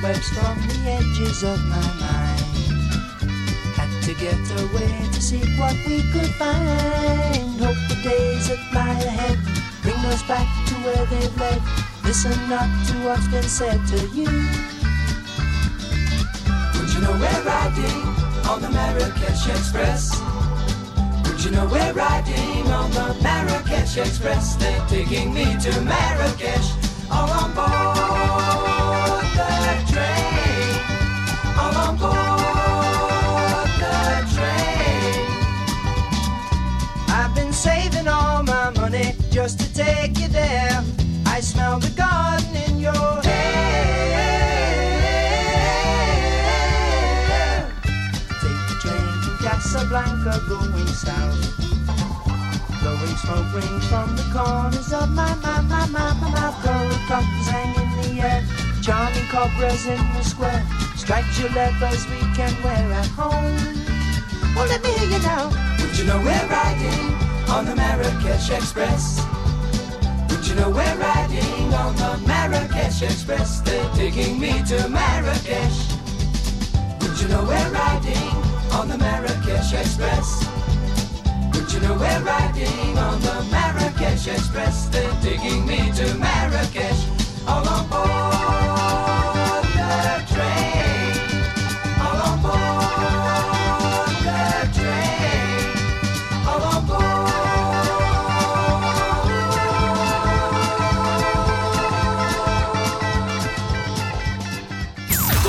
cobwebs from the edges of my mind. Had to get away to seek what we could find. Hope the days that lie ahead bring us back to where they've led. Listen not to what's been said to you. Would you know we're riding on the Marrakesh Express? Would you know we're riding on the Marrakesh Express? They're taking me to Marrakesh, all on board just to take you there. I smell the garden in your hair. Take the train from Casablanca going south. Blowing smoke rings from the corners of my, my, my, my, my mouth. Gold buttons hang in the air. Charming cobras in the square. Striped your leathers we can wear at home. Well, let me hear you now. Would you know we're riding on the Marrakesh Express? Would you know we're riding on the Marrakesh Express? They're taking me to Marrakesh. Would you know we're riding on the Marrakesh Express? Would you know we're riding on the Marrakesh Express? They're taking me to Marrakesh. All on board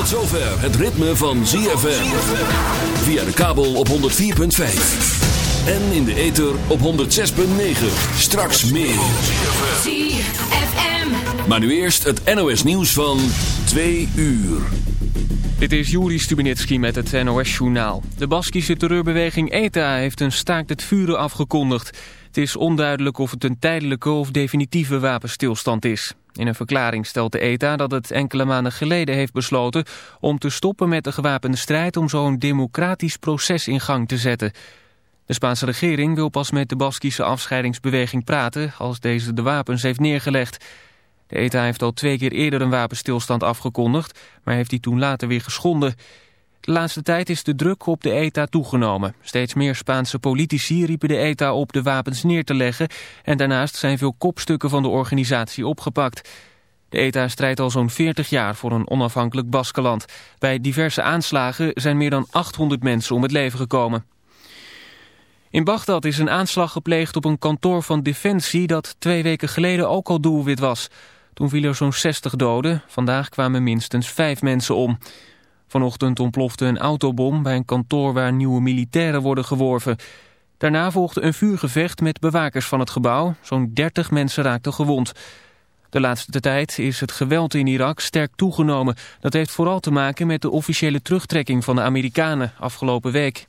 zover het ritme van ZFM. Via de kabel op 104.5. En in de ether op 106.9. Straks meer. ZFM. Maar nu eerst het NOS nieuws van 2 uur. Dit is Juri Stubenitski met het NOS-journaal. De Baskische terreurbeweging ETA heeft een staakt het vuren afgekondigd. Het is onduidelijk of het een tijdelijke of definitieve wapenstilstand is. In een verklaring stelt de ETA dat het enkele maanden geleden heeft besloten... om te stoppen met de gewapende strijd om zo'n democratisch proces in gang te zetten. De Spaanse regering wil pas met de Baskische afscheidingsbeweging praten... als deze de wapens heeft neergelegd. De ETA heeft al twee keer eerder een wapenstilstand afgekondigd, maar heeft die toen later weer geschonden. De laatste tijd is de druk op de ETA toegenomen. Steeds meer Spaanse politici riepen de ETA op de wapens neer te leggen en daarnaast zijn veel kopstukken van de organisatie opgepakt. De ETA strijdt al zo'n 40 jaar voor een onafhankelijk Baskeland. Bij diverse aanslagen zijn meer dan 800 mensen om het leven gekomen. In Bagdad is een aanslag gepleegd op een kantoor van Defensie dat twee weken geleden ook al doelwit was. Toen vielen er zo'n 60 doden. Vandaag kwamen minstens vijf mensen om. Vanochtend ontplofte een autobom bij een kantoor waar nieuwe militairen worden geworven. Daarna volgde een vuurgevecht met bewakers van het gebouw. Zo'n 30 mensen raakten gewond. De laatste tijd is het geweld in Irak sterk toegenomen. Dat heeft vooral te maken met de officiële terugtrekking van de Amerikanen afgelopen week.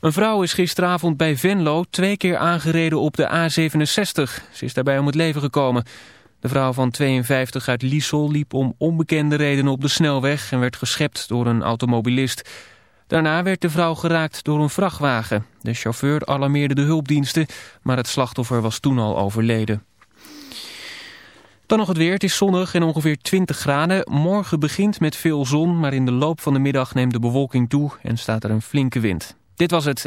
Een vrouw is gisteravond bij Venlo twee keer aangereden op de A67. Ze is daarbij om het leven gekomen. De vrouw van 52 uit Liesel liep om onbekende redenen op de snelweg... en werd geschept door een automobilist. Daarna werd de vrouw geraakt door een vrachtwagen. De chauffeur alarmeerde de hulpdiensten, maar het slachtoffer was toen al overleden. Dan nog het weer. Het is zonnig en ongeveer 20 graden. Morgen begint met veel zon, maar in de loop van de middag neemt de bewolking toe en staat er een flinke wind. Dit was het.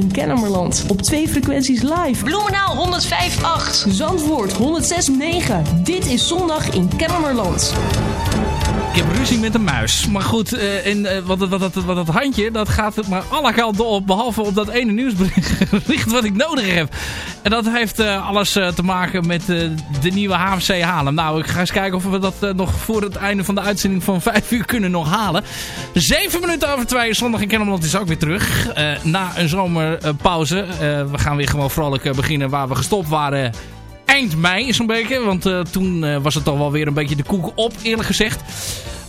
In Kennemerland. Op twee frequenties live. Bloemenaal 105.8. Zandvoort 106.9. Dit is Zondag in Kennemerland. Ik heb ruzie met een muis. Maar goed, uh, en, uh, wat, wat, wat, wat, dat handje, dat gaat maar alle kanten op. Behalve op dat ene nieuwsbericht wat ik nodig heb. En dat heeft uh, alles te maken met de nieuwe HFC halen. Nou, ik ga eens kijken of we dat nog voor het einde van de uitzending van 5 uur kunnen nog halen. 7 minuten over 2, zondag in Kennemerland is ook weer terug. na een zomerpauze. we gaan weer gewoon vrolijk beginnen waar we gestopt waren eind mei zo'n beetje. Want toen was het toch wel weer een beetje de koek op, eerlijk gezegd.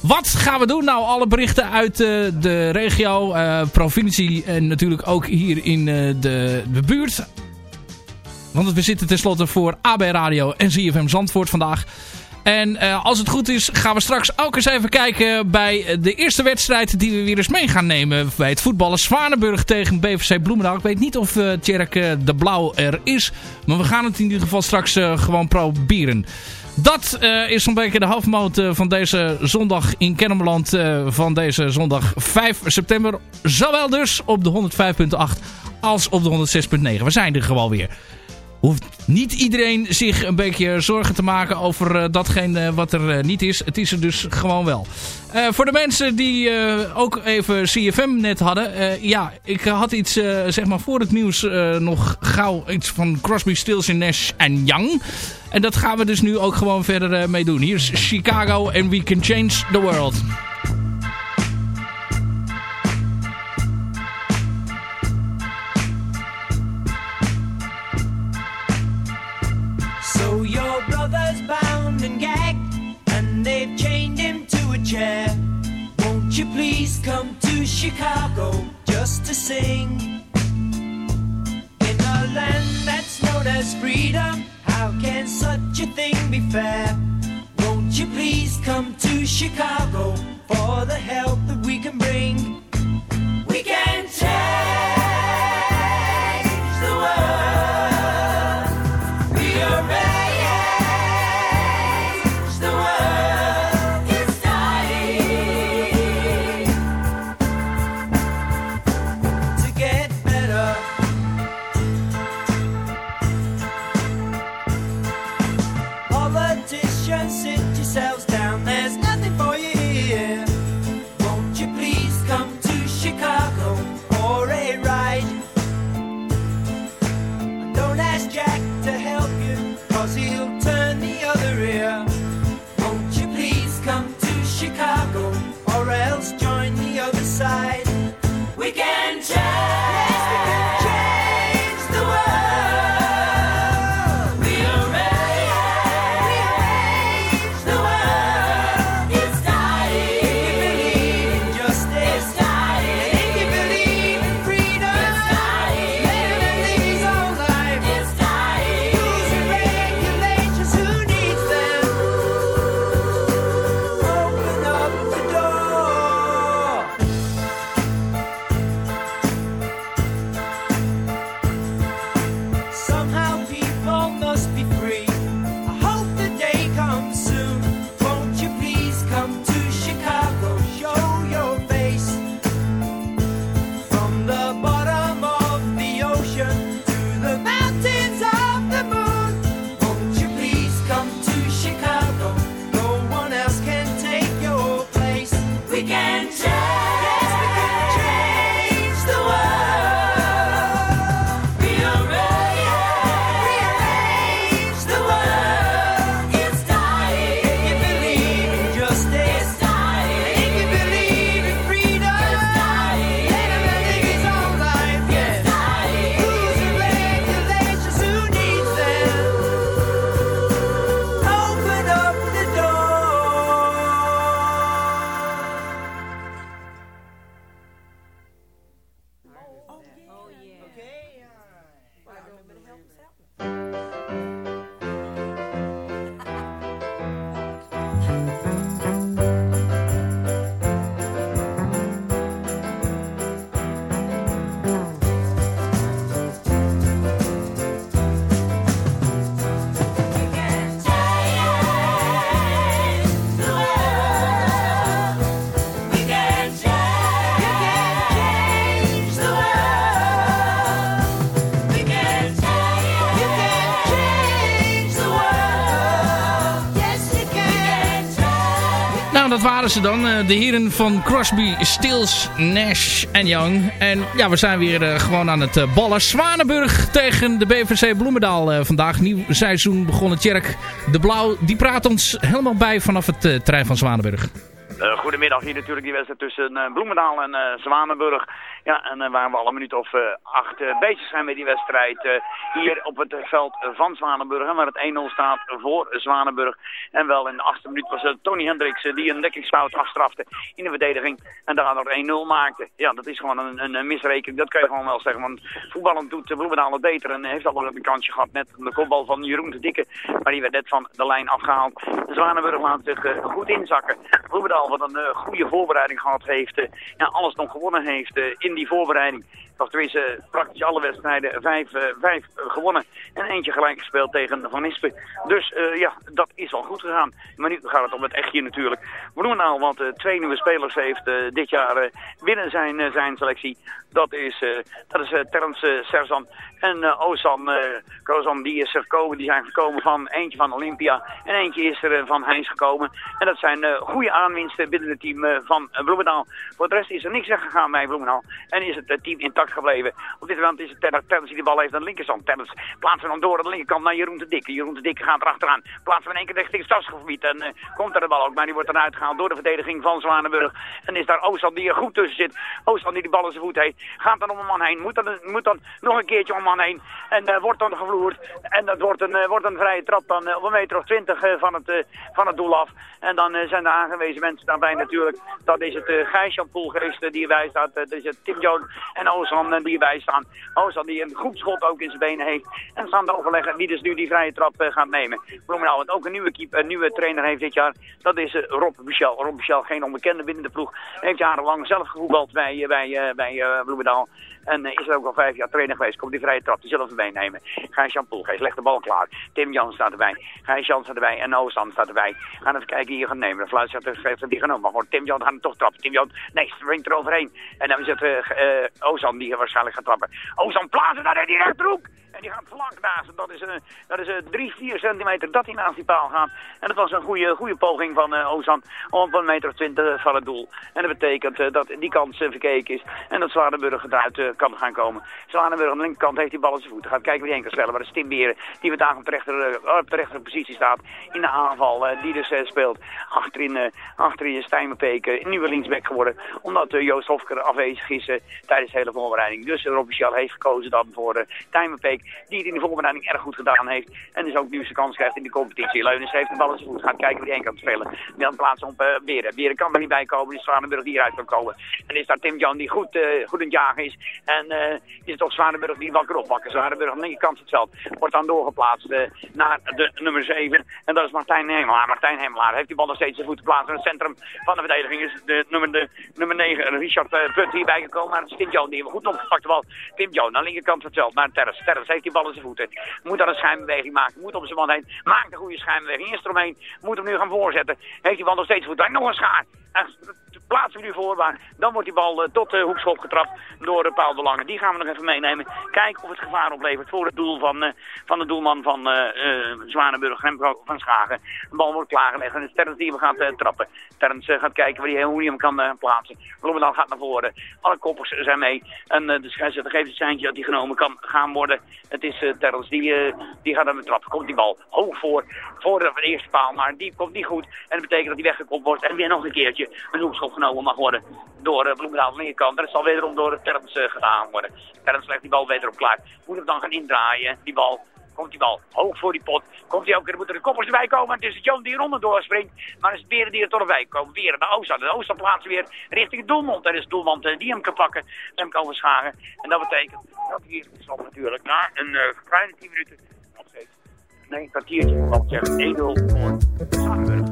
Wat gaan we doen? Nou, alle berichten uit de regio, provincie en natuurlijk ook hier in de, de buurt. Want we zitten tenslotte voor AB Radio en ZFM Zandvoort vandaag. En uh, als het goed is gaan we straks ook eens even kijken bij de eerste wedstrijd die we weer eens mee gaan nemen bij het voetballen. Zwanenburg tegen BVC Bloemendaal. Ik weet niet of uh, Tjerk uh, de Blauw er is. Maar we gaan het in ieder geval straks gewoon proberen. Dat is zo'n beetje de halfmoot van deze zondag in Kennemerland van deze zondag 5 september. Zowel dus op de 105.8 als op de 106.9. We zijn er gewoon weer hoeft niet iedereen zich een beetje zorgen te maken over uh, datgene wat er uh, niet is. Het is er dus gewoon wel. Voor de mensen die ook even CFM net hadden. ja, ik had iets zeg maar voor het nieuws nog gauw iets van Crosby, Stills Nash en Young. En dat gaan we dus nu ook gewoon verder mee doen. Hier is Chicago and We Can Change the World. Chair. Won't you please come to Chicago just to sing? In a land that's known as freedom, how can such a thing be fair? Won't you please come to Chicago for the help that we can bring? Waren ze dan. Eh, de heren van Crosby, Stills, Nash en Young. En ja, we zijn weer uh, gewoon aan het uh, ballen. Zwanenburg tegen de BVC Bloemendaal vandaag. Nieuw seizoen begonnen. Tjerk de Blauw, die praat ons helemaal bij vanaf het terrein van Zwanenburg. goedemiddag, hier natuurlijk die wedstrijd tussen Bloemendaal en Zwanenburg. Ja, en uh, waar we al een minuut of uh, acht uh, bezig zijn met die wedstrijd. hier op het veld van Zwanenburg. En waar het 1-0 staat voor Zwanenburg. En wel in de achtste minuut was het Tony Hendricks die een dekkingsfout afstrafte in de verdediging. En daardoor 1-0 maakte. Ja, dat is gewoon een, een, misrekening. Dat kan je gewoon wel zeggen. Want voetballen doet Bloemendaal het beter. En heeft al een kansje gehad. Net de kopbal van Jeroen de Dikke. Maar die werd net van de lijn afgehaald. Zwanenburg laat zich goed inzakken. Bloemendaal wat een goede voorbereiding gehad heeft. ja, alles nog gewonnen heeft die voorbereiding of tenminste praktisch alle wedstrijden, vijf, uh, vijf gewonnen en eentje gelijk gespeeld tegen Van Ispen. Dus uh, ja, dat is al goed gegaan. Maar nu gaat het om het echtje natuurlijk. Bloemendaal, want uh, twee nieuwe spelers heeft dit jaar binnen zijn, zijn selectie. Dat is, dat is Terence Serzan en Ozan die is er gekomen. Die zijn gekomen van eentje van Olympia en eentje is er van Heinz gekomen. En dat zijn goede aanwinsten binnen het team van Bloemendaal. Voor de rest is er niks gegaan bij Bloemendaal en is het team intact gebleven. Op dit moment is het Terrence die de bal heeft aan de linkerkant. Terrence plaatsen dan door aan de linkerkant naar Jeroen de Dikke. Jeroen de Dikke gaat erachteraan. Plaatsen we in één keer richting het stadsgebied. En uh, komt er de bal ook. Maar die wordt eruit gehaald door de verdediging van Zwanenburg. En is daar Oostland die er goed tussen zit. Oostland die de bal in zijn voet heeft. Gaat dan om een man heen. Moet dan, moet dan nog een keertje om een man heen. En uh, wordt dan gevloerd. En dat wordt een, uh, wordt een vrije trap dan op een meter of twintig van, het, van het doel af. En dan zijn de aangewezen mensen daarbij natuurlijk. Dat is het uh, Gijs-Jan die erbij staat. dat is het Tim Jones en Oostland die erbij staan. Ozan die een goed schot ook in zijn benen heeft. En staan te overleggen wie dus nu die vrije trap uh, gaat nemen. Bloemendaal, wat ook een nieuwe, keeper, een nieuwe trainer heeft dit jaar. Dat is uh, Rob Michel. Rob Michel, geen onbekende binnen de ploeg. Heeft jarenlang zelf gevoetbald bij, bij, bij Bloemendaal. En uh, is er ook al vijf jaar trainer geweest. Komt die vrije trap, die zullen we meenemen. Gijs Jan Poelgeest legt de bal klaar. Tim Jans staat erbij. Gijs Jan staat erbij. En Oostan staat erbij. Gaan even kijken hier gaan nemen. De fluitschap heeft die genomen. Maar Tim Jan gaat hem toch trappen. Tim Jan, nee, springt er overheen. En dan het uh, Ozan die waarschijnlijk gaat trappen. Ozan plaatsen naar de directe hoek. Die gaat vlak naast Dat is, een, dat is een 3, 4 centimeter dat hij naast die paal gaat. En dat was een goede, goede poging van uh, Ozan op een meter of 20 van het doel. En dat betekent uh, dat die kans uh, verkeken is. En dat Zwanenburg eruit kan gaan komen. Zwanenburg aan de linkerkant heeft die bal in zijn voeten. Gaat kijken wie die kan spelen. Maar de Stimberen die vandaag op de rechter, op positie staat. In de aanval die dus speelt. Achterin, achterin is Stijmenpeek nieuwe linksback geworden. Omdat Joost Hofker afwezig is tijdens de hele voorbereiding. Dus Rob Michel heeft gekozen dan voor Tijmenpeek die het in de voorbereiding erg goed gedaan heeft. En dus ook nu zijn kans krijgt in de competitie. Leunens heeft de bal eens goed. Gaat kijken wie die één kan spelen. Dan plaatsen op uh, Beren. Beren kan er niet bij komen. Dus Zwanenburg die eruit kan komen. En is daar Tim Jan die goed, uh, goed in het jagen is. En is het toch Zwanenburg die wakker oppakken. Zwanenburg aan de linkerkant van het veld. Wordt dan doorgeplaatst naar de nummer 7. En dat is Martijn Hemelaar. Martijn Hemelaar heeft die bal nog steeds zijn voeten plaatsen. In het centrum van de verdediging is de nummer, de, nummer 9. Richard Put hierbij gekomen. Maar het is Tim Jan die hebben goed opgepakt de. Tim Jan aan de linkerkant van het veld. Naar Terres. Terres heeft die bal in zijn voeten. Moet dan een schijnbeweging maken. Moet op zijn man heen. Maakt een goede schijnbeweging. Eerst eromheen. Moet hem nu gaan voorzetten. Heeft die bal nog steeds voet. Nog een schaar. En plaatsen we nu voor, dan wordt die bal uh, tot de hoekschop getrapt door uh, Paul de Lange. Die gaan we nog even meenemen. Kijken of het gevaar oplevert voor het doel van, van de doelman van Zwanenburg, Remco van Schagen. De bal wordt klaargelegd en Terrence die we gaat trappen. Terrence gaat kijken waar hij, hem kan plaatsen. Bloemendaal gaat naar voren. Alle koppers zijn mee. En de scheidsrechter geeft het seintje dat hij genomen kan gaan worden. Het is Terrence, die, die gaat aan de trap. Komt die bal hoog voor, voor de eerste paal, maar die komt niet goed. En dat betekent dat hij weggekopt wordt en weer nog een keertje een hoekschop genomen mag worden door uh, Bloemendaal linkerkant. Het zal wederom door Terms uh, gedaan worden. Terms legt die bal wederom klaar. Moet hem dan gaan indraaien, die bal. Komt die bal hoog voor die pot. Komt hij ook, er moeten de koppers erbij komen. Het is het Joan die eronder doorspringt. Maar het is Beren die er toch erbij komen. Weer naar Oost. De Oost plaatsen weer richting het doelmond. Er is doelman uh, die hem kan pakken. En hem kan verschagen. En dat betekent dat hier zal natuurlijk na een kleine 10 minuten nog steeds. Nee, een kwartiertje. Want zeggen 1-0 voor.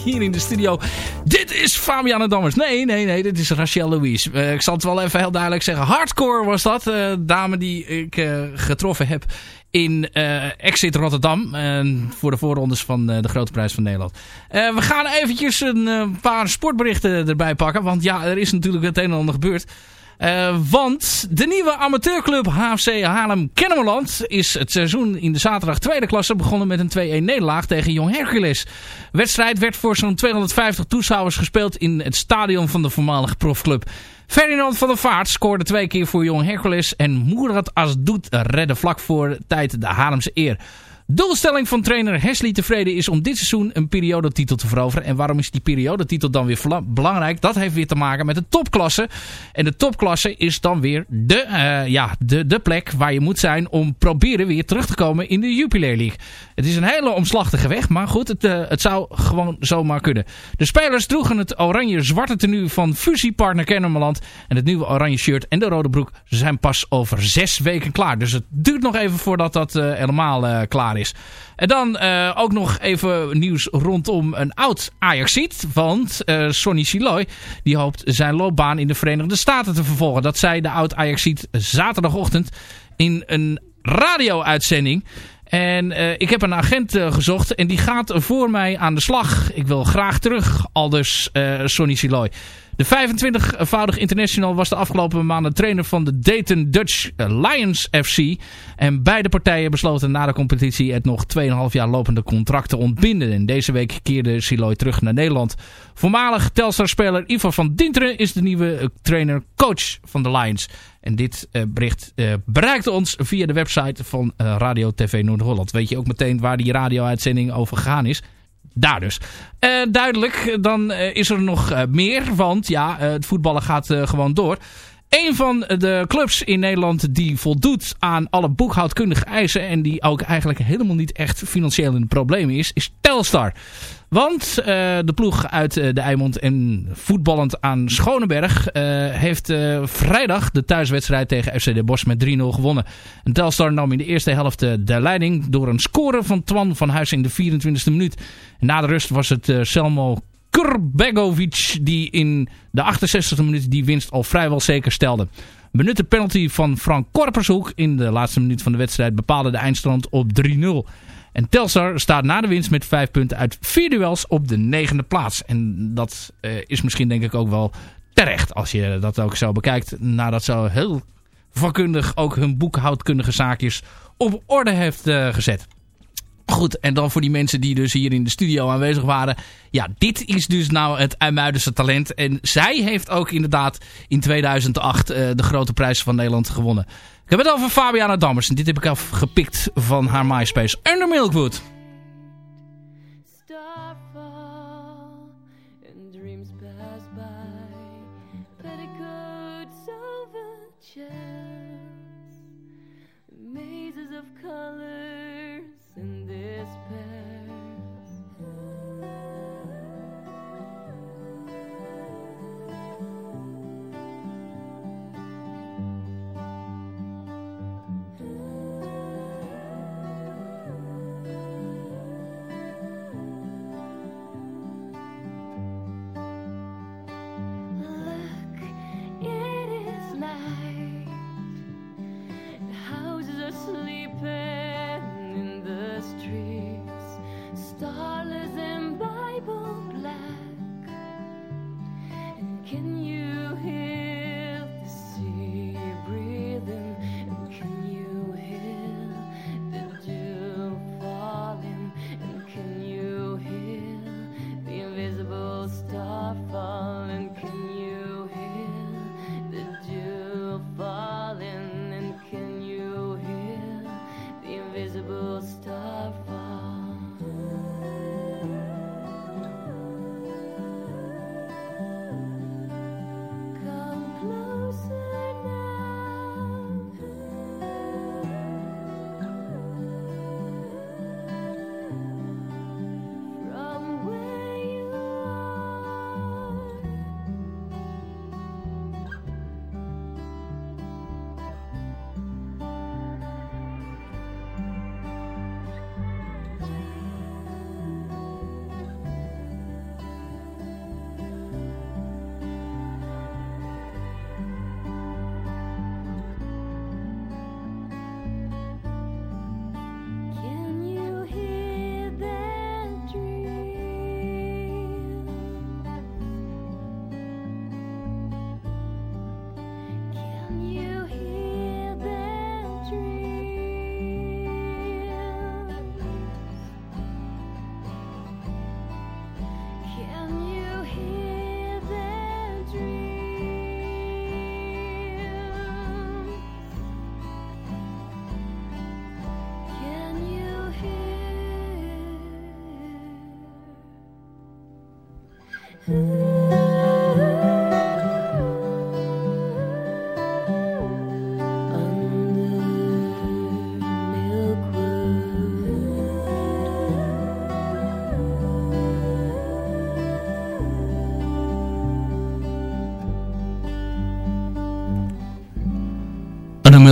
Hier in de studio. Dit is Fabiana Dammers. Nee, nee, nee. Dit is Rachel Louise. Eh, ik zal het wel even heel duidelijk zeggen. Hardcore was dat. eh, dame die ik eh, getroffen heb in Exit Rotterdam. voor de voorrondes van de Grote Prijs van Nederland. We gaan eventjes een paar sportberichten erbij pakken. Want ja, er is natuurlijk het een en ander gebeurd. Eh, want de nieuwe amateurclub HFC Haarlem-Kennemerland is het seizoen in de zaterdag tweede klasse begonnen met een 2-1 nederlaag tegen Jong Hercules. Wedstrijd werd voor zo'n 250 toeschouwers gespeeld in het stadion van de voormalige profclub. Ferdinand van der Vaart scoorde twee keer voor Jong Hercules en Moerad Asdoet redde vlak voor tijd de Haarlemse eer. Doelstelling van trainer Hesley tevreden is om dit seizoen een periodetitel te veroveren. En waarom is die periodetitel dan weer belangrijk? Dat heeft weer te maken met de topklasse. En de topklasse is dan weer de, eh, ja, de, de plek waar je moet zijn om proberen weer terug te komen in de Jupiler League. Het is een hele omslachtige weg, maar goed, het, eh, het zou gewoon zomaar kunnen. De spelers droegen het oranje-zwarte tenue van fusiepartner Kennemerland. En het nieuwe oranje shirt en de rode broek zijn pas over zes weken klaar. Dus het duurt nog even voordat dat eh, helemaal klaar is. En dan eh, ook nog even nieuws rondom een oud Ajaxiet. Want eh, Sonny Siloy die hoopt zijn loopbaan in de Verenigde Staten te vervolgen. Dat zei de oud Ajaxiet zaterdagochtend in een radio-uitzending. En eh, ik heb een agent gezocht en die gaat voor mij aan de slag. Ik wil graag terug, aldus eh Sonny Siloy. De 25-voudig international was de afgelopen maanden trainer van de Dayton Dutch Lions FC. En beide partijen besloten na de competitie het nog 2,5 jaar lopende contract te ontbinden. En deze week keerde Siloy terug naar Nederland. Voormalig Telstar-speler Ivo van Dinteren is de nieuwe eh, trainer-coach van de Lions. En dit eh, bericht eh, bereikte ons via de website van Radio TV Noord-Holland. Weet je ook meteen waar die radio-uitzending over gegaan is? Daar dus. Eh, duidelijk, dan eh, is er nog eh, meer. Want ja, het voetballen gaat gewoon door. Een van de clubs in Nederland die voldoet aan alle boekhoudkundige eisen... en die ook eigenlijk helemaal niet echt financieel in de problemen is, is Telstar. Want eh, de ploeg uit eh, de Eimond en voetballend aan Schoneberg... eh, heeft vrijdag de thuiswedstrijd tegen FC De Bosch met 3-0 gewonnen. En Telstar nam in de eerste helft de leiding door een score van Twan van Huis in de 24e minuut. Na de rust was het Selmo Kurbegovic die in de 68e minuut die winst al vrijwel zeker stelde. Benutte penalty van Frank Korpershoek in de laatste minuut van de wedstrijd bepaalde de eindstand op 3-0. En Telstar staat na de winst met vijf punten uit vier duels op de negende plaats. En dat eh, is misschien denk ik ook wel terecht als je dat ook zo bekijkt. Nadat zo heel vakkundig ook hun boekhoudkundige zaakjes op orde heeft eh, gezet. Goed, en dan voor die mensen die dus hier in de studio aanwezig waren. Ja, dit is dus nou het IJmuidense talent. En zij heeft ook inderdaad in 2008 eh, de grote prijs van Nederland gewonnen. Ik heb het over Fabiana Dammers. En dit heb ik afgepikt van haar MySpace. Under Milkwood.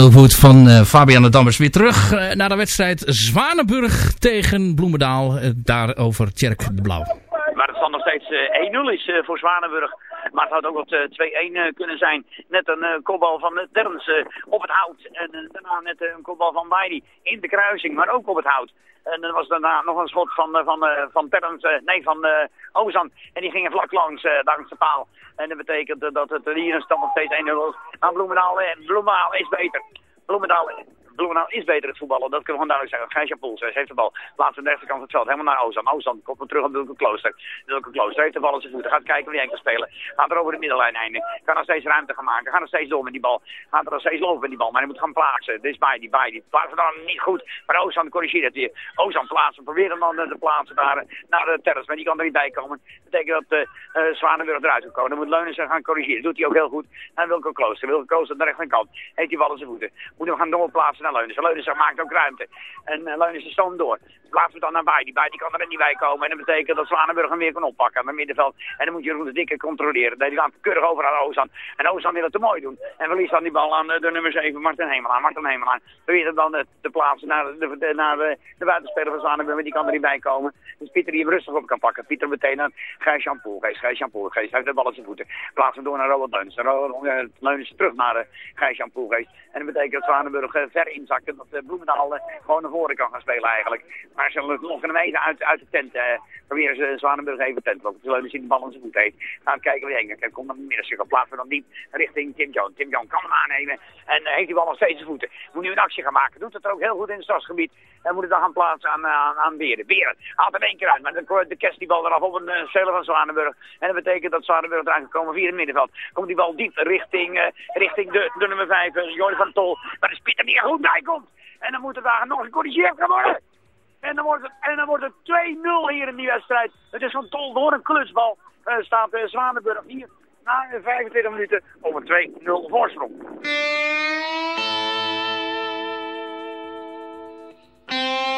Milvoet van uh, Fabian de Dammers weer terug uh, naar de wedstrijd Zwanenburg tegen Bloemendaal. Uh, daarover Tjerk de Blauw. Waar het stand nog steeds 1-0 is voor Zwanenburg. Maar het had ook wat 2-1 kunnen zijn. Net een kopbal van Terns op het hout. En daarna net een kopbal van Weidi in de kruising, maar ook op het hout. En dan was daarna nog een schot van, van, van Terns, nee, van Ozan. En die gingen vlak langs, langs de paal. En dat betekent dat het hier een stand nog steeds 1-0 is aan Bloemendaal. En Bloemendaal is beter. Bloemendaal Bloemendaal is beter het voetballen, dat kunnen we gewoon duidelijk zeggen. Gijsja Poels heeft de bal, laat aan de rechterkant van het veld, helemaal naar Ozan. Ozan komt terug op Wilke Klooster. Wilke Klooster heeft de bal in zijn voeten, gaat kijken wie hij kan spelen. Gaat er over de middellijn heen, kan er steeds ruimte gaan maken, gaat er steeds door met die bal. Gaat er nog steeds lopen met die bal, maar hij moet gaan plaatsen. Dit is bij die, bij die. Plaatsen dan niet goed, maar Ozan corrigeert het weer. Ozan plaatsen, probeert hem dan te plaatsen naar, naar de terras, maar die kan er niet bij komen. Dat betekent dat uh, uh, Zwanenburg eruit kan komen. Dan moet Leunen gaan corrigeren, doet hij ook heel goed. En Wilke Klooster, Wilke Klooster aan de rechterkant, heeft die bal zijn voeten. Moet hem gaan doorplaatsen naar Leunen. Leunen maakt ook ruimte. En uh, is stoom door. Laten we dan naar bij. Die bij die kan er niet bij komen. En dat betekent dat Zwanenburg hem weer kan oppakken aan het middenveld. En dan moet Jeroen de Dikke controleren. Die gaat keurig over aan Ozan. En Ozan wil het te mooi doen. En verliest dan die bal aan de, de nummer 7, Martin Hemelaan. Martin Hemelaan probeert hem dan uh, te plaatsen naar, de, de, naar de, de buitenspeler van Zwanenburg. Maar die kan er niet bij komen. Dus Pieter die hem rustig op kan pakken. Pieter meteen aan Gijs-Jan. Gijs-Jan Poelgeest heeft de bal in zijn voeten. Plaatst hem door naar Robert Leuns. Robert Leuns terug naar Gijs-Jan. En dat betekent dat Zwanenburg ver inzakt. En dat uh, Bloemendaal uh, gewoon naar voren kan gaan spelen eigenlijk. Maar ze lokken hem even uit, uit de tent. Proberen ze Zwanenburg even tent lokken. Zullen zien de bal in zijn voet heeft. Gaan kijken wie heen. Komt dan middencirkel. Plaatsen we dan diep richting Tim Jones. Tim Jones kan hem aannemen. En heeft die bal nog steeds in voeten. Moet nu een actie gaan maken. Doet het er ook heel goed in het stadsgebied. En moet het dan gaan plaatsen aan, aan, aan Beren. Beren haalt hem één keer uit. Maar dan de kerst die bal eraf op een uh, cellen van Zwanenburg. En dat betekent dat Zwanenburg eraan gekomen via het middenveld. Komt die bal diep richting, richting de, nummer 5, uh, Jordi van Tol. Maar de Pieter die er goed goed komt. En dan moet er daar nog gecorrigeerd gaan worden. En dan wordt het, en dan wordt het 2-0 hier in die wedstrijd. Het is van Tol door een klutsbal. Uh, staat uh, Zwanenburg hier na 25 minuten op een 2-0 voorsprong. MUZIEK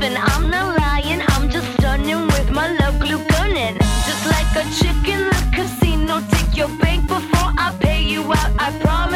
bluffing, I'm not lying, I'm just stunning with my love glue gunning. Just like a chick in the casino, take your bank before I pay you out, I promise.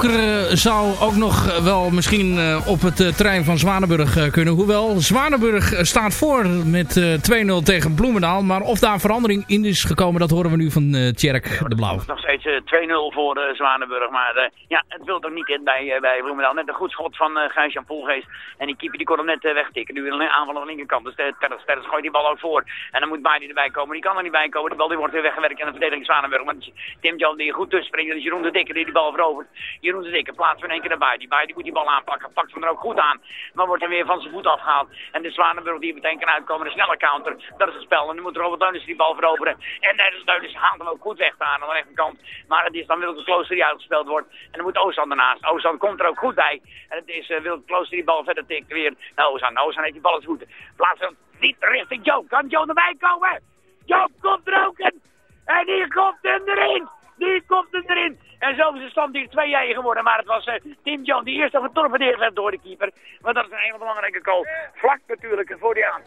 Vroeger zou ook nog wel misschien eh, op het eh, terrein van Zwanenburg eh, kunnen. Hoewel, Zwanenburg eh, staat voor met eh, 2-0 tegen Bloemendaal. Maar of daar verandering in is gekomen, dat horen we nu van eh Tjerk de Blauw. Nog steeds eh, 2-0 voor eh, Zwanenburg. Maar eh, ja, het wil toch niet in bij, eh, bij Bloemendaal. Net een goed schot van eh Gijs-Jan Poelgeest. En die keeper die kon hem net eh, wegtikken. Nu een aanval aan de linkerkant. Dus Terres Terres gooit die bal ook voor. En dan moet Baardi erbij komen. Die kan er niet bij komen. Die bal die wordt weer weggewerkt in de verdediging Zwanenburg. Maar Tim John die goed tussen springt. Dat is Jeroen de Dikke die die bal verovert. Jeroen de Dikke plaatst in één keer naar Baardi. Baardi moet die bal aanpakken. Pakt hem er ook goed aan. Maar wordt hem weer van zijn voet afgehaald. En de Zwanenburg die meteen kan uitkomen. Een snelle counter. Dat is het spel. En nu moet Robert Deunus die bal veroveren. En Dennis Deunus haalt hem ook goed weg daar aan de rechterkant. Maar het is dan Wilke Klooster die uitgespeeld wordt. En dan moet Ozan ernaast. Ozan komt er ook goed bij. En het is uh, Wilke Klooster die bal verder tikt weer naar Ozan. Ozan heeft die bal goed. Plaatst hem niet richting Joe. Kan Joe erbij komen? Joe komt er ook in. En die komt hem erin. Die komt hem erin. En zo is de stand hier 2-1 geworden. Maar het was uh, Tim John die eerst getorpedeerd werd door de keeper. Want dat is een hele belangrijke goal. Vlak natuurlijk voor die aan.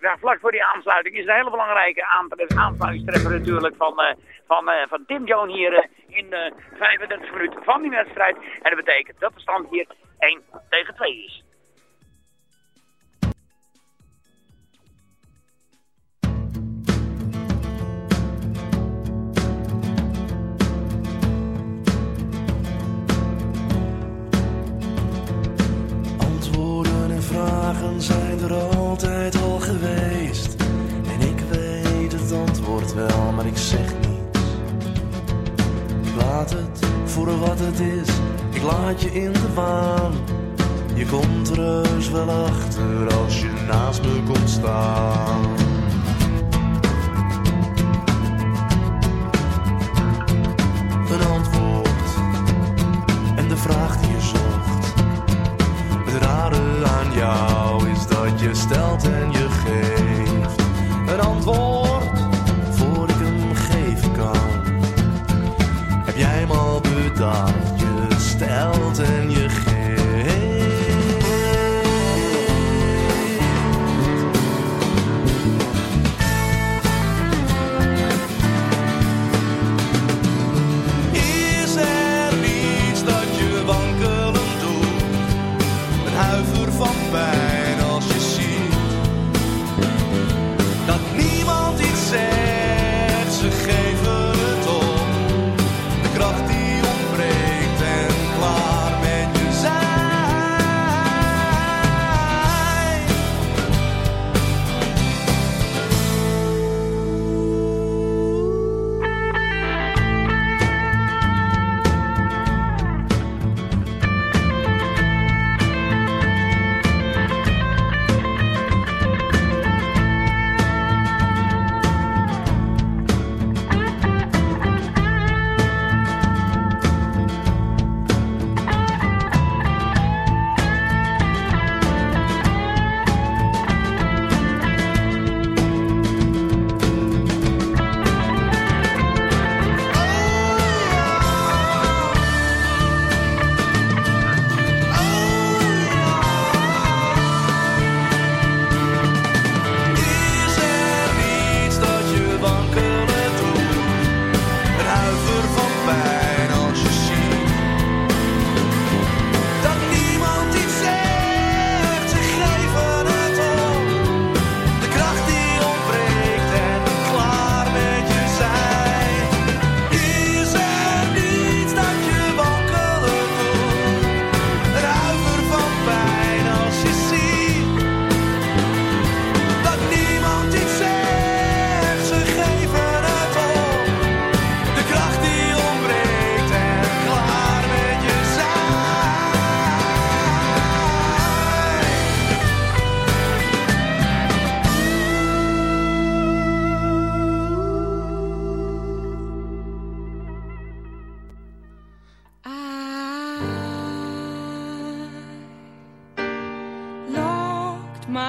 Ja, vlak voor die aansluiting is een hele belangrijke aansluitingstreffer natuurlijk van, uh, van, uh, van Tim Jones hier in 35 minuten van die wedstrijd. En dat betekent dat de stand hier 1 tegen 2 is. Vragen zijn er altijd al geweest. En ik weet het antwoord wel, maar ik zeg niets. Ik laat het voor wat het is, ik laat je in de waan. Je komt heus wel achter als je naast me komt staan. Vraag die je zocht. Het rare aan jou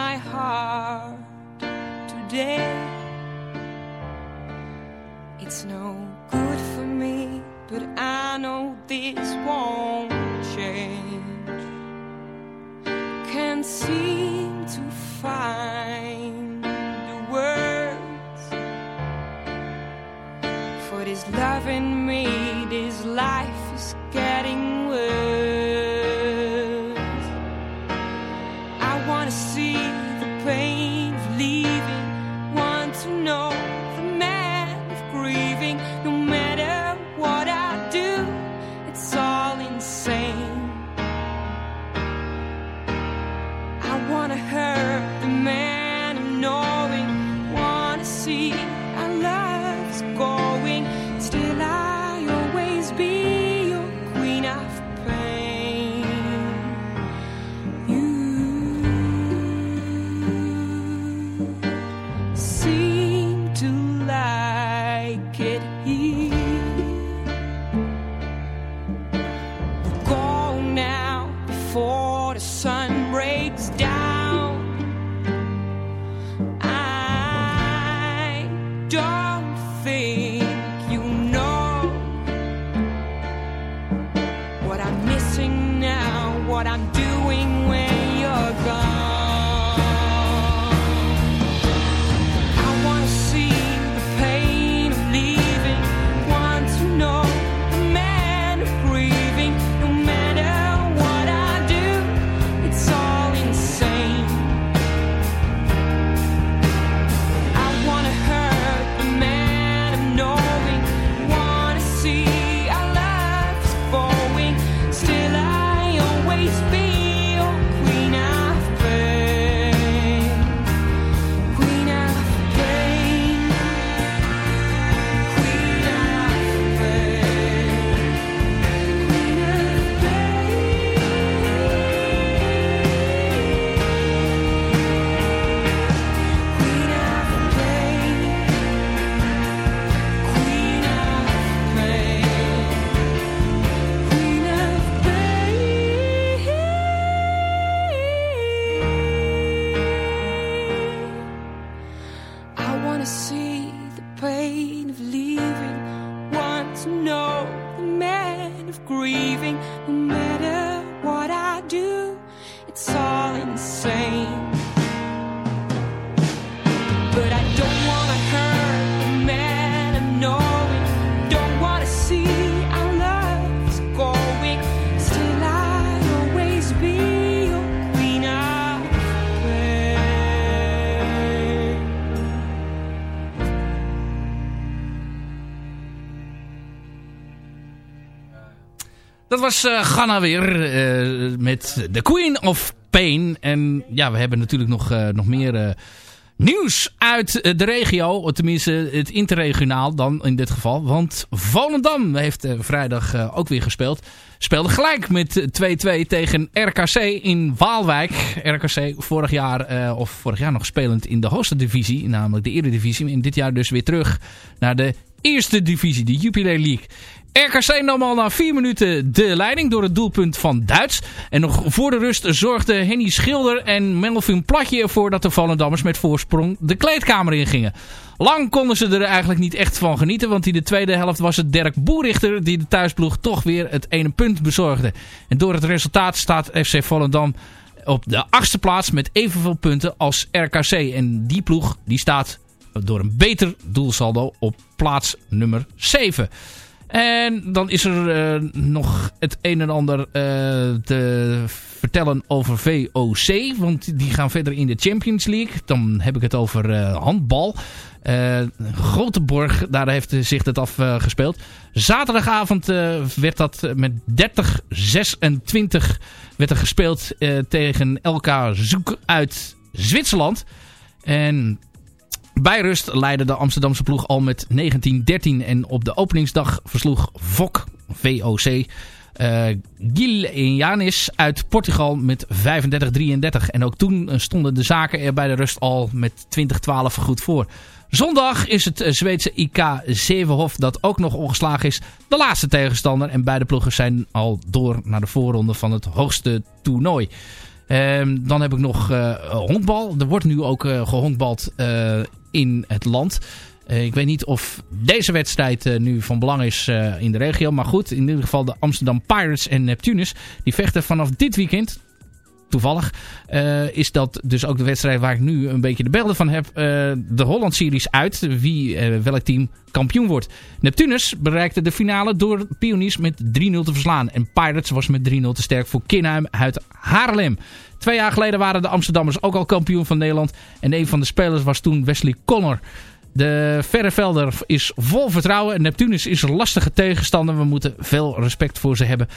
my heart today. It's no good for me, but I know this won't change. Can't seem to find the words for this love in me, this life was eh Ganna weer eh, met The Queen of Pain. En ja, we hebben natuurlijk nog, eh, nog meer nieuws uit de regio. Tenminste, het interregionaal dan in dit geval. Want Volendam heeft vrijdag ook weer gespeeld. Speelde gelijk met 2-2 tegen RKC in Waalwijk. RKC vorig jaar, of vorig jaar nog spelend in de hoogste divisie. Namelijk de Eredivisie. En dit jaar dus weer terug naar de eerste divisie, de Jupiler League. RKC nam al na vier minuten de leiding door het doelpunt van Duits. En nog voor de rust zorgden Henny Schilder en Melvin Platje ervoor dat de Volendammers met voorsprong de kleedkamer ingingen. Lang konden ze er eigenlijk niet echt van genieten, want in de tweede helft was het Dirk Boerichter die de thuisploeg toch weer het ene punt bezorgde. En door het resultaat staat FC Volendam op de achtste plaats met evenveel punten als RKC. En die ploeg die staat door een beter doelsaldo op plaats nummer 7. En dan is er eh, nog het een en ander eh, te vertellen over VOC. Want die gaan verder in de Champions League. Dan heb ik het over eh, handbal. Uh, Groteborg, daar heeft zich het afgespeeld. Zaterdagavond uh, werd dat met 30-26 werd er gespeeld uh, tegen LK Zoek uit Zwitserland. En bij rust leidde de Amsterdamse ploeg al met 19-13. En op de openingsdag versloeg VOC, VOC, uh, Gil Janis uit Portugal met 35-33. En ook toen stonden de zaken er bij de rust al met 20-12 goed voor. Zondag is het Zweedse IK Zevenhof dat ook nog ongeslagen is. De laatste tegenstander. En beide ploegen zijn al door naar de voorronde van het hoogste toernooi. Um, dan heb ik nog uh, honkbal. Er wordt nu ook gehonkbald uh, in het land. Uh, ik weet niet of deze wedstrijd uh, nu van belang is uh, in de regio. Maar goed, in ieder geval de Amsterdam Pirates en Neptunus. Die vechten vanaf dit weekend. Toevallig is dat dus ook de wedstrijd waar ik nu een beetje de beelden van heb. de Holland Series uit. Wie, welk team kampioen wordt. Neptunus bereikte de finale door Pioniers met 3-0 te verslaan. En Pirates was met 3-0 te sterk voor Kinheim uit Haarlem. Twee jaar geleden waren de Amsterdammers ook al kampioen van Nederland. En een van de spelers was toen Wesley Connor. De Verrevelder is vol vertrouwen. Neptunus is een lastige tegenstander. We moeten veel respect voor ze hebben.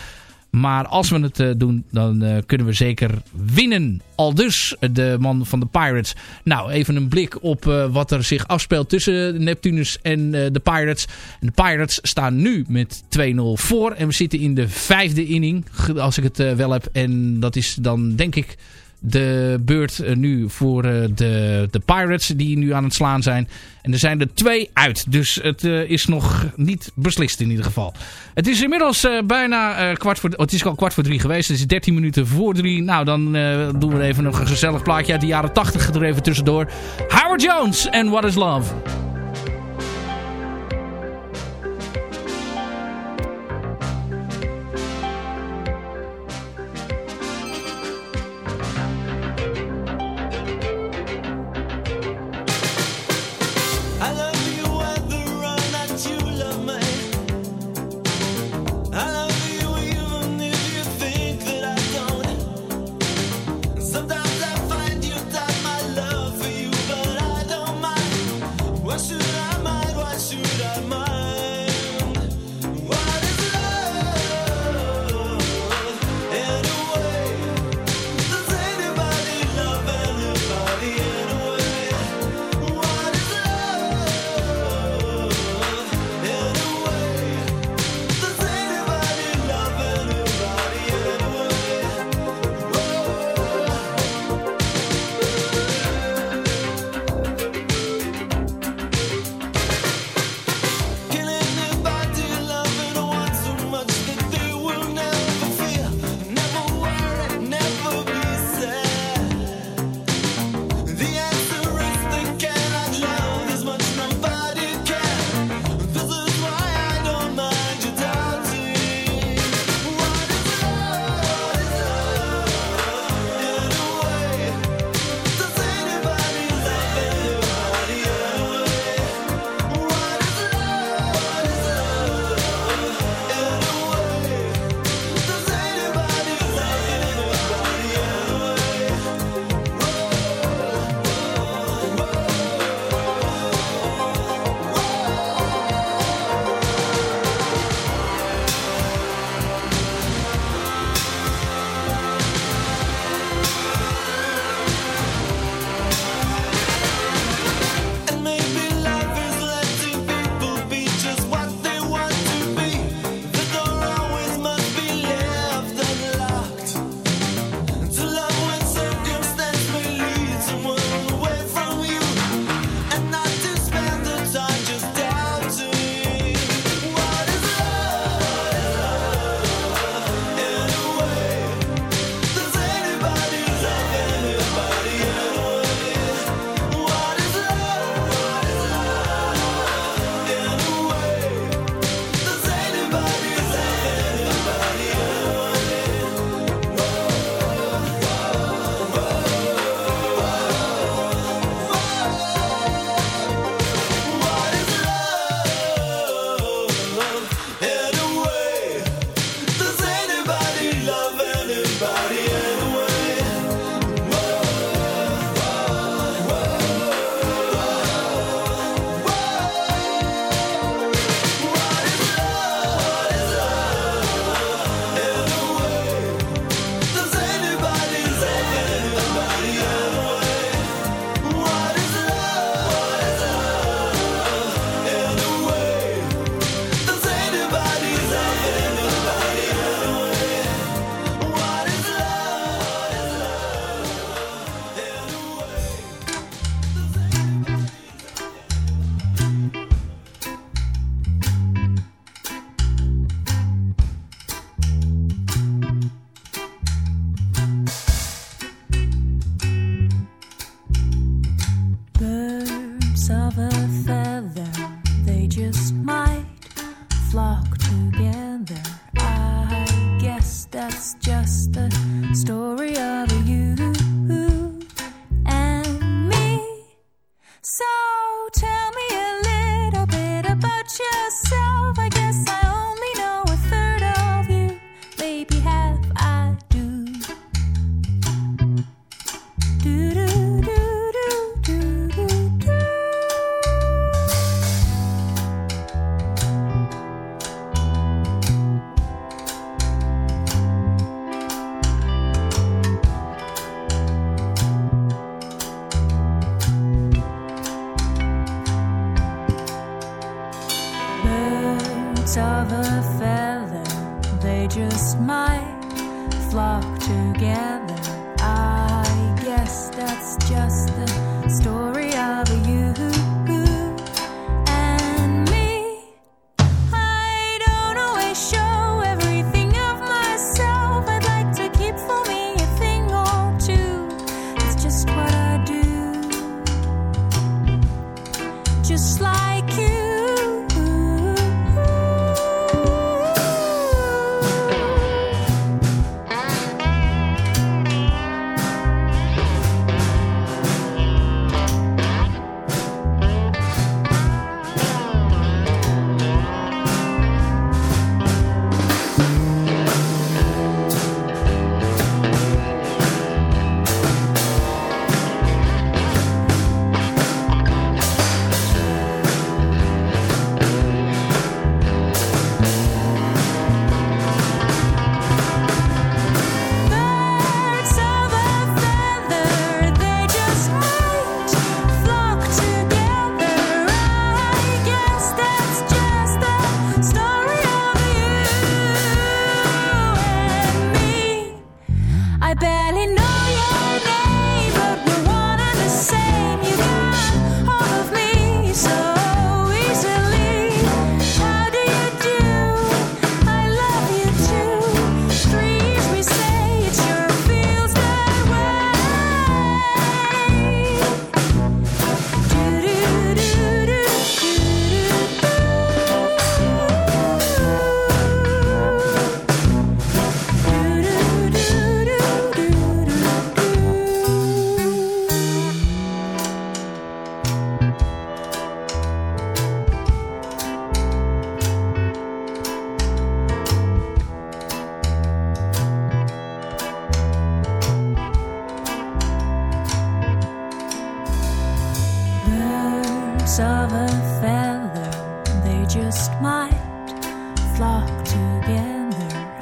Maar als we het uh, doen, dan uh, kunnen we zeker winnen. Al dus de man van de Pirates. Nou, even een blik op wat er zich afspeelt tussen Neptunus en de Pirates. En de Pirates staan nu met 2-0 voor. En we zitten in de vijfde inning, als ik het wel heb. En dat is dan, denk ik, de beurt nu voor de, de Pirates die nu aan het slaan zijn. En er zijn er twee uit. Dus het uh, is nog niet beslist in ieder geval. Het is inmiddels bijna kwart voor... Het is al kwart voor drie geweest. Het is 13 minuten voor drie. Nou, dan doen we even een gezellig plaatje uit de jaren 80 er even tussendoor. Howard Jones en What is Love.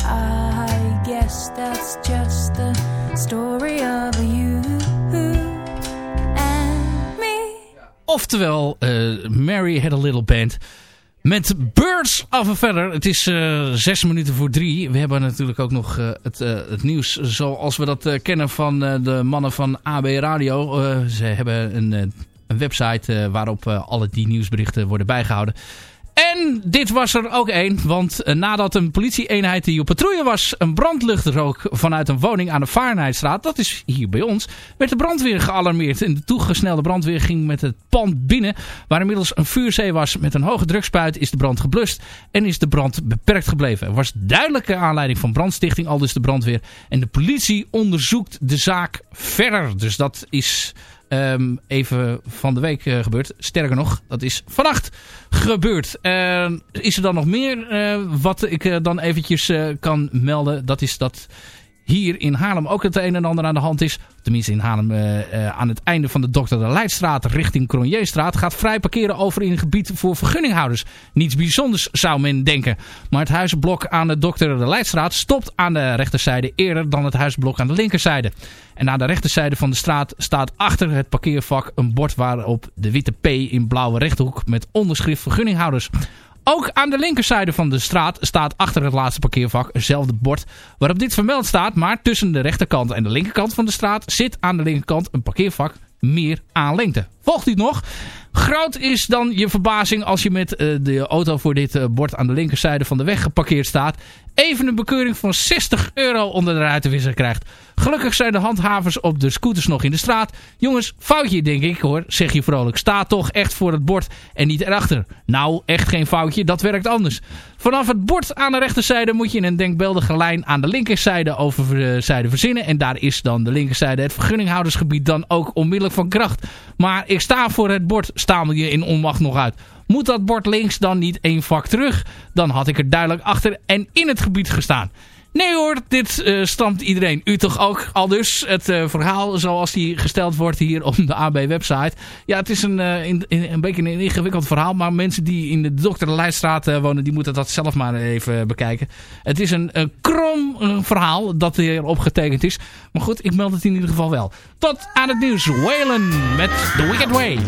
I guess that's just the story of you. Oftewel, eh, Mary Had a Little Band. Met Birds of a Feather. Het is eh, zes minuten voor drie. We hebben natuurlijk ook nog eh, het, het nieuws zoals we dat kennen van de mannen van AB Radio. Ze hebben een, een website waarop alle die nieuwsberichten worden bijgehouden. En dit was er ook één, want eh, nadat een politieeenheid die op patrouille was een brandlucht rook vanuit een woning aan de Vaarnheidstraat, dat is hier bij ons, werd de brandweer gealarmeerd. En de toegesnelde brandweer ging met het pand binnen, waar inmiddels een vuurzee was met een hoge drukspuit, is de brand geblust en is de brand beperkt gebleven. Er was duidelijke aanleiding van brandstichting, al dus de brandweer. En de politie onderzoekt de zaak verder. Dus dat is Ehm, even van de week eh, gebeurd. Sterker nog, dat is vannacht gebeurd. Ehm, is er dan nog meer eh, wat ik eh, dan eventjes kan melden? Dat is dat hier in Haarlem ook het een en ander aan de hand is. Tenminste in Haarlem eh, eh, aan het einde van de Dr. de Leidstraat richting Cronjeestraat gaat vrij parkeren over in een gebied voor vergunninghouders. Niets bijzonders zou men denken. Maar het huisblok aan de Dr. de Leidstraat stopt aan de rechterzijde eerder dan het huisblok aan de linkerzijde. En aan de rechterzijde van de straat staat achter het parkeervak een bord waarop de witte P in blauwe rechthoek met onderschrift vergunninghouders. Ook aan de linkerzijde van de straat staat achter het laatste parkeervak eenzelfde bord waarop dit vermeld staat. Maar tussen de rechterkant en de linkerkant van de straat zit aan de linkerkant een parkeervak meer aan lengte. Volgt u het nog? Groot is dan je verbazing als je met uh, de auto voor dit uh, bord aan de linkerzijde van de weg geparkeerd staat. Even een bekeuring van 60 euro onder de ruitenwisser krijgt. Gelukkig zijn de handhavers op de scooters nog in de straat. Jongens, foutje denk ik hoor, zeg je vrolijk. Sta toch echt voor het bord en niet erachter. Nou, echt geen foutje, dat werkt anders. Vanaf het bord aan de rechterzijde moet je een denkbeeldige lijn aan de linkerzijde overzijde verzinnen. En daar is dan de linkerzijde het vergunninghoudersgebied dan ook onmiddellijk van kracht. Maar ik sta voor het bord, stamel je in onmacht nog uit. Moet dat bord links dan niet één vak terug? Dan had ik er duidelijk achter en in het gebied gestaan. Nee hoor, dit uh, stamt iedereen. U toch ook al dus het uh, verhaal zoals die gesteld wordt hier op de AB-website. Ja, het is een, uh, in, een beetje een ingewikkeld verhaal. Maar mensen die in de Dokter Leidstraat wonen, die moeten dat zelf maar even bekijken. Het is een, een krom verhaal dat hier opgetekend is. Maar goed, ik meld het in ieder geval wel. Tot aan het nieuws. Waylon met The Wicked Way.